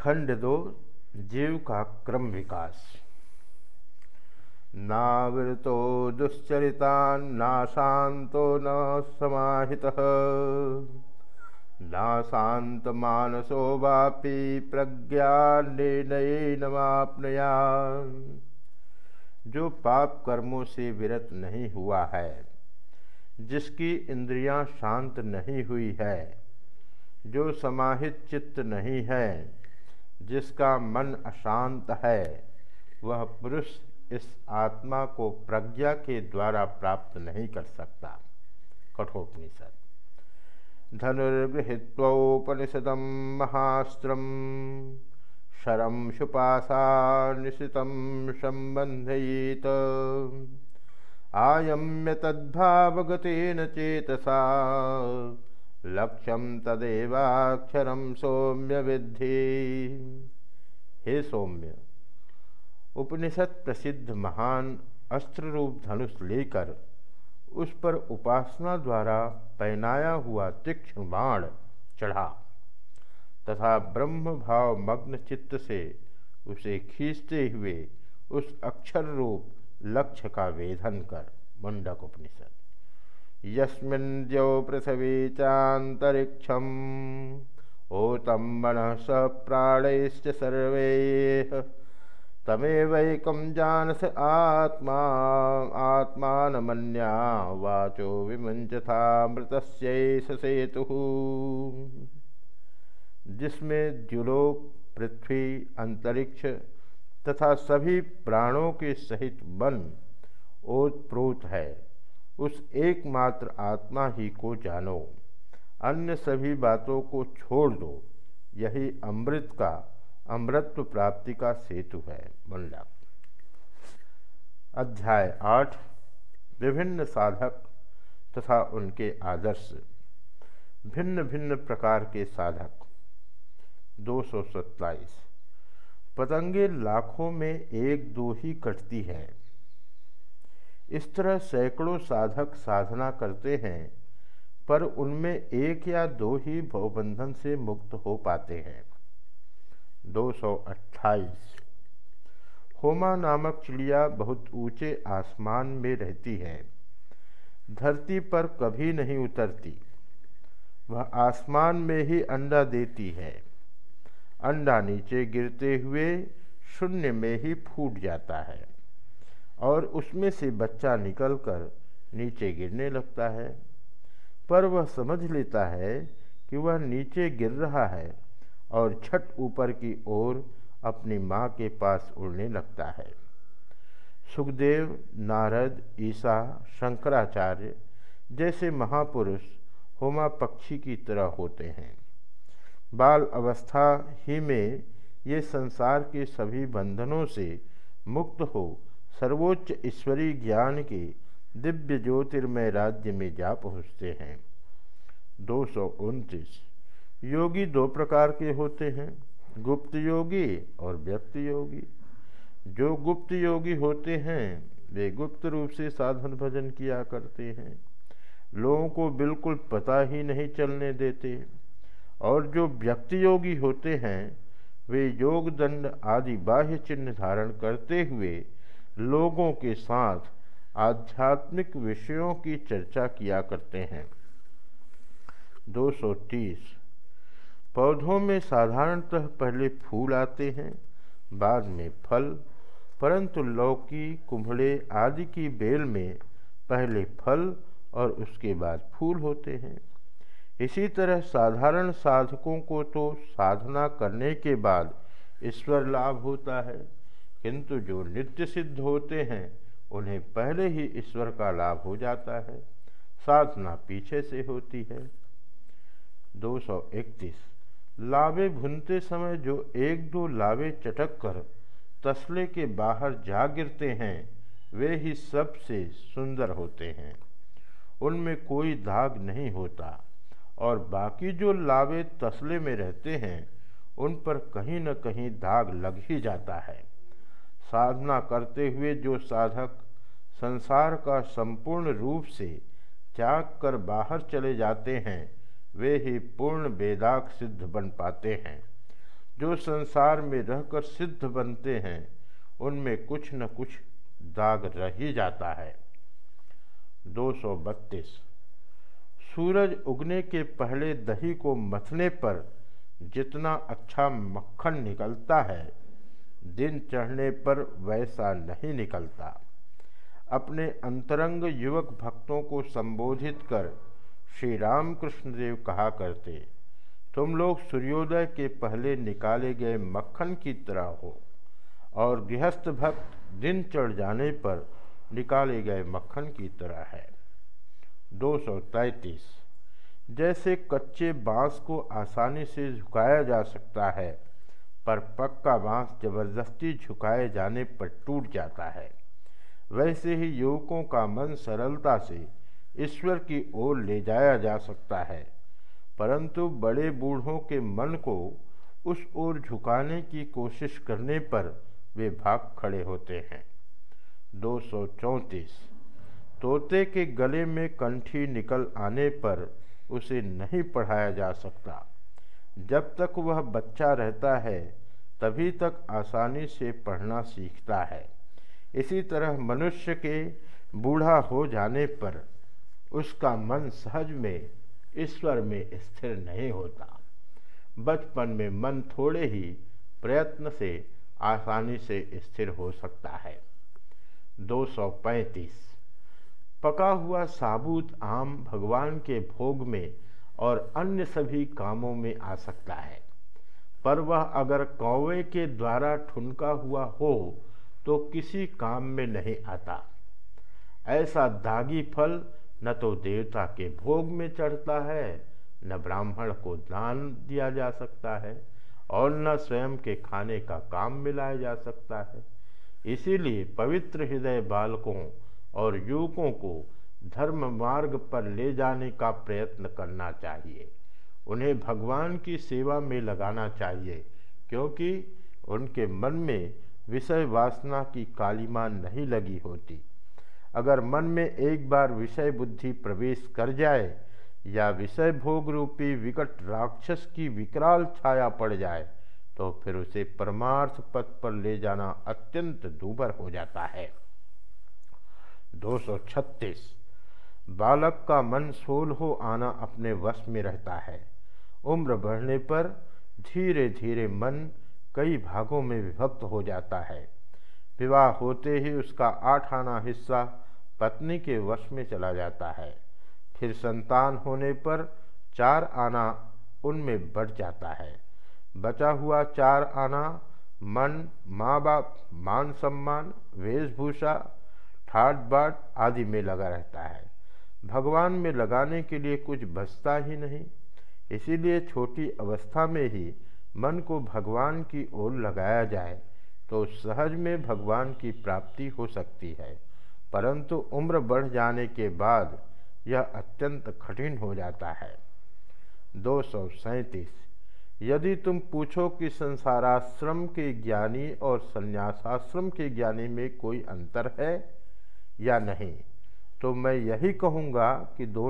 खंड दो, जीव का क्रम विकास। नावृतो दुश्चरितान्नाशान्तो न समाहितः नाशांत मानसो वापी प्रज्ञा निर्णय जो पाप कर्मों से विरत नहीं हुआ है, जिसकी इंद्रियाँ शांत नहीं हुई है, जो समाहित चित्त नहीं है जिसका मन अशांत है, वह पुरुष इस आत्मा को प्रज्ञा के द्वारा प्राप्त नहीं कर सकता। कठोपनिषद। धनुर्गृहीत्वोपनिषद महास्त्र शरम शुपाशा निशित संबंधयीत आयम्य तद्भावगतेन चेतसा लक्ष्यम तदेवाक्षरम सौम्य विद्धि हे सौम्य, उपनिषद प्रसिद्ध महान अस्त्र रूप धनुष लेकर उस पर उपासना द्वारा पहनाया हुआ तीक्ष्ण बाण चढ़ा तथा ब्रह्म भाव मग्न चित्त से उसे खींचते हुए उस अक्षर रूप लक्ष्य का वेधन कर, मंडक उपनिषद। यस्मिन्द्यो पृथिवी चान्तरिक्षम्। ओतं मनः स प्राणैश्च सर्वे। तमेवैकं जानस आत्मा, आत्मानमन्या वाचो विमुञ्चथामृतस्यैष सेतुः जिसमें द्युलोक पृथ्वी, अंतरिक्ष तथा सभी प्राणों के सहित वन ओतप्रोत है। उस एकमात्र आत्मा ही को जानो। अन्य सभी बातों को छोड़ दो। यही अमृत का अमृत्व प्राप्ति का सेतु है मंडा अध्याय आठ, विभिन्न साधक तथा उनके आदर्श। भिन्न भिन्न प्रकार के साधक। दो सौ सत्ताईस। पतंगे लाखों में एक दो ही कटती हैं। इस तरह सैकड़ों साधक साधना करते हैं, पर उनमें एक या दो ही भवबंधन से मुक्त हो पाते हैं। 228 होमा नामक चिड़िया बहुत ऊँचे आसमान में रहती है। धरती पर कभी नहीं उतरती। वह आसमान में ही अंडा देती है। अंडा नीचे गिरते हुए शून्य में ही फूट जाता है। और उसमें से बच्चा निकलकर नीचे गिरने लगता है। पर वह समझ लेता है कि वह नीचे गिर रहा है और छठ ऊपर की ओर अपनी माँ के पास उड़ने लगता है। सुखदेव, नारद, ईसा, शंकराचार्य जैसे महापुरुष होमा पक्षी की तरह होते हैं। बाल अवस्था ही में ये संसार के सभी बंधनों से मुक्त हो सर्वोच्च ईश्वरीय ज्ञान के दिव्य ज्योतिर्मय राज्य में जा पहुँचते हैं। दो सौ उनतीस। योगी दो प्रकार के होते हैं, गुप्त योगी और व्यक्त योगी। जो गुप्त योगी होते हैं, वे गुप्त रूप से साधन भजन किया करते हैं। लोगों को बिल्कुल पता ही नहीं चलने देते। और जो व्यक्ति योगी होते हैं, वे योग दंड आदि बाह्य चिन्ह धारण करते हुए लोगों के साथ आध्यात्मिक विषयों की चर्चा किया करते हैं। 230 पौधों में साधारणतः पहले फूल आते हैं, बाद में फल, परंतु लौकी कुम्भड़े आदि की बेल में पहले फल और उसके बाद फूल होते हैं। इसी तरह साधारण साधकों को तो साधना करने के बाद ईश्वर लाभ होता है। किंतु जो नित्य सिद्ध होते हैं, उन्हें पहले ही ईश्वर का लाभ हो जाता है, साधना पीछे से होती है। 231 लावे भुनते समय जो एक दो लावे चटक कर तसले के बाहर जा गिरते हैं, वे ही सबसे सुंदर होते हैं। उनमें कोई दाग नहीं होता और बाकी जो लावे तसले में रहते हैं, उन पर कहीं न कहीं दाग लग ही जाता है। साधना करते हुए जो साधक संसार का संपूर्ण रूप से त्याग कर बाहर चले जाते हैं, वे ही पूर्ण वेदाक सिद्ध बन पाते हैं। जो संसार में रहकर सिद्ध बनते हैं, उनमें कुछ न कुछ दाग रह ही जाता है। 232 सूरज उगने के पहले दही को मथने पर जितना अच्छा मक्खन निकलता है दिन चढ़ने पर वैसा नहीं निकलता। अपने अंतरंग युवक भक्तों को संबोधित कर श्री रामकृष्ण देव कहा करते, तुम लोग सूर्योदय के पहले निकाले गए मक्खन की तरह हो और गृहस्थ भक्त दिन चढ़ जाने पर निकाले गए मक्खन की तरह है। दो जैसे कच्चे बाँस को आसानी से झुकाया जा सकता है पर पक्का बाँस ज़बरदस्ती झुकाए जाने पर टूट जाता है। वैसे ही युवकों का मन सरलता से ईश्वर की ओर ले जाया जा सकता है, परंतु बड़े बूढ़ों के मन को उस ओर झुकाने की कोशिश करने पर वे भाग खड़े होते हैं। दो सौ चौंतीस। तोते के गले में कंठी निकल आने पर उसे नहीं पढ़ाया जा सकता। जब तक वह बच्चा रहता है, तभी तक आसानी से पढ़ना सीखता है। इसी तरह मनुष्य के बूढ़ा हो जाने पर उसका मन सहज में, ईश्वर में स्थिर नहीं होता। बचपन में मन थोड़े ही प्रयत्न से, आसानी से स्थिर हो सकता है। 235 पका हुआ साबुत आम भगवान के भोग में और अन्य सभी कामों में आ सकता है। पर वह अगर कौवे के द्वारा ठुनका हुआ हो तो किसी काम में नहीं आता। ऐसा दागी फल न तो देवता के भोग में चढ़ता है, न ब्राह्मण को दान दिया जा सकता है, और न स्वयं के खाने का काम मिलाया जा सकता है। इसीलिए पवित्र हृदय बालकों और युवकों को धर्म मार्ग पर ले जाने का प्रयत्न करना चाहिए। उन्हें भगवान की सेवा में लगाना चाहिए, क्योंकि उनके मन में विषय वासना की कालीमा नहीं लगी होती। अगर मन में एक बार विषय बुद्धि प्रवेश कर जाए, या विषय भोग रूपी विकट राक्षस की विकराल छाया पड़ जाए तो फिर उसे परमार्थ पथ पर ले जाना अत्यंत दूबर हो जाता है। 236 बालक का मन सोल हो आना अपने वश में रहता है। उम्र बढ़ने पर धीरे धीरे मन कई भागों में विभक्त हो जाता है। विवाह होते ही उसका आठ आना हिस्सा पत्नी के वश में चला जाता है। फिर संतान होने पर चार आना उनमें बढ़ जाता है। बचा हुआ चार आना मन माँ बाप मान सम्मान वेशभूषा ठाट बाट आदि में लगा रहता है। भगवान में लगाने के लिए कुछ बचता ही नहीं। इसीलिए छोटी अवस्था में ही मन को भगवान की ओर लगाया जाए तो सहज में भगवान की प्राप्ति हो सकती है। परंतु उम्र बढ़ जाने के बाद यह अत्यंत कठिन हो जाता है। दो सौ सैंतीस। यदि तुम पूछो कि संसाराश्रम के ज्ञानी और संन्यासाश्रम के ज्ञानी में कोई अंतर है या नहीं तो मैं यही कहूँगा कि दोनों